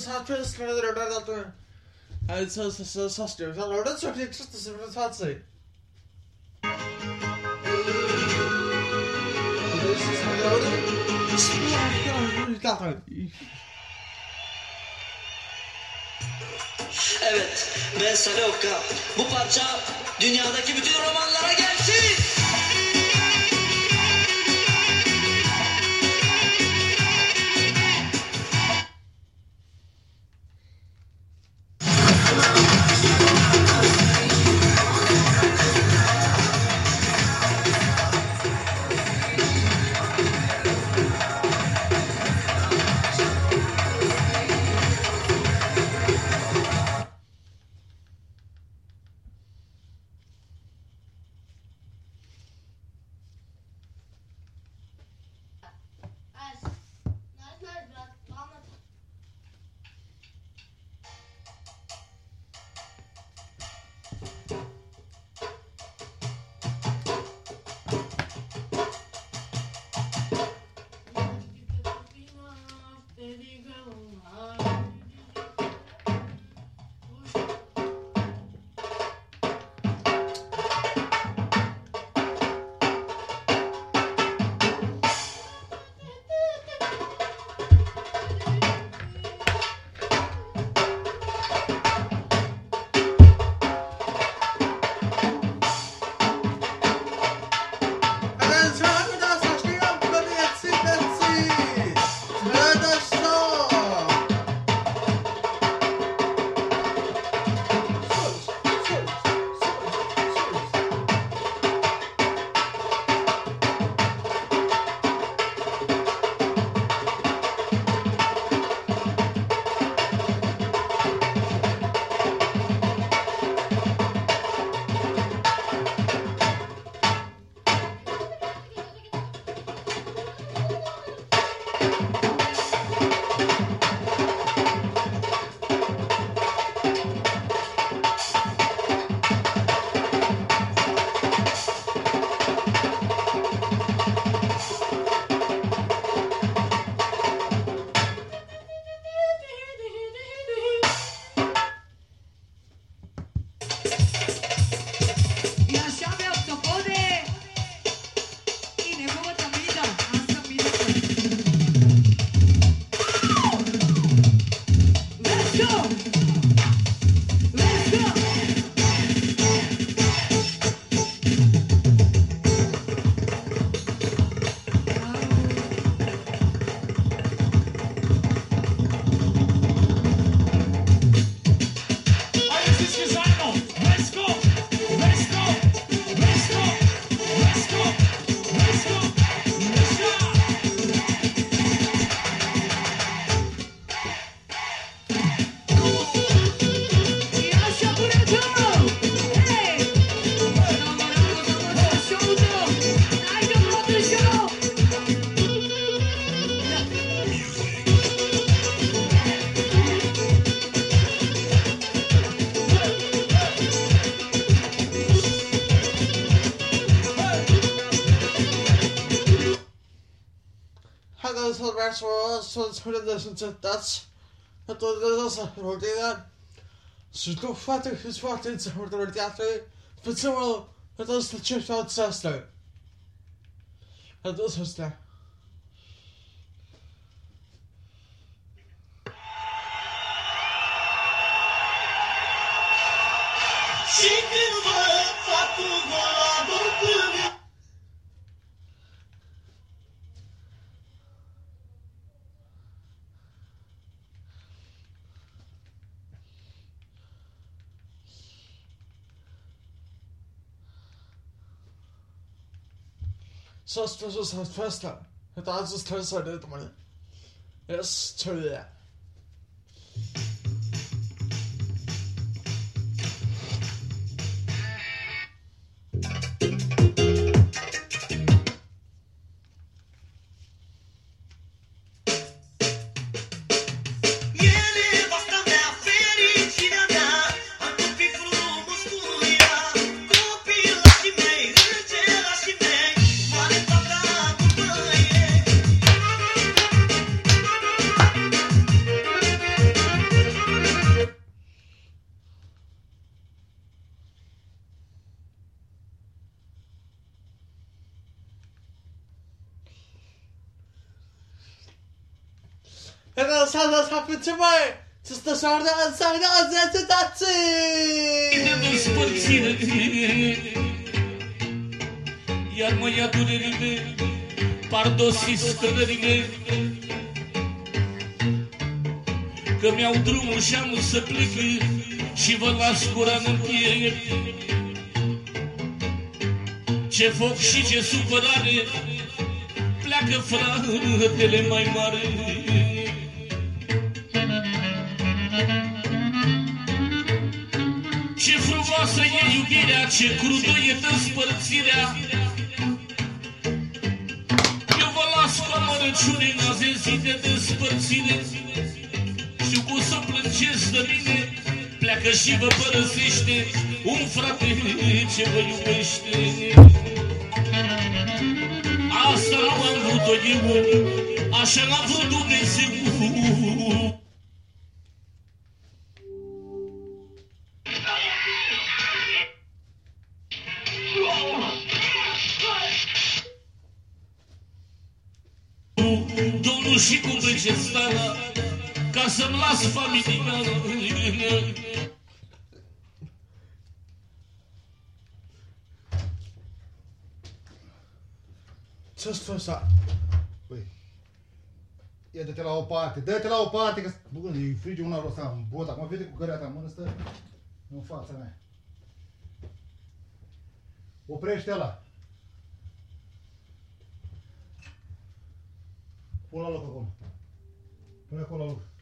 saçma sınırlar öder zaten. Yani sos sos sos sos diyor. Sen oradan söyleyecek sos sos sos sos Evet, ben Salih Okan. Bu parça dünyadaki bütün romanlara gelsin. How Hello, so that's so it's put in this and that's that? what it is. We'll do that. So go father who's what it's for the radiator, but someone that does the chip out sister. That does her She Chicken Så så så första. Det är alltså stressad ut man. Yes, stör det. En dan staat dat gaat met je mee. Ze stă soarda în seara de tații. de despărțire Iar mă ia durerile Pardosi scăderile Că mi-au drumul și am să plec Și vă las cura în piept Ce foc și ce supărare Pleacă fratele mai mare frumoasă e iubirea, ce crudă e despărțirea. Eu vă las cu amărăciune în azi zi de despărțire. Știu cum să plângeți de mine Pleacă și vă părăsește un frate ce vă iubește. Asta nu am vrut-o eu, așa l-a vrut Dumnezeu Domnul și cu stana Ca să-mi las familia Ce stă așa? Păi, ia dă-te la o parte, dă-te la o parte, că bă, e frige una ăsta în bot, acum vede cu căreata în mână, stă în fața mea. Oprește la. Pon la luz, Coco. Pon la.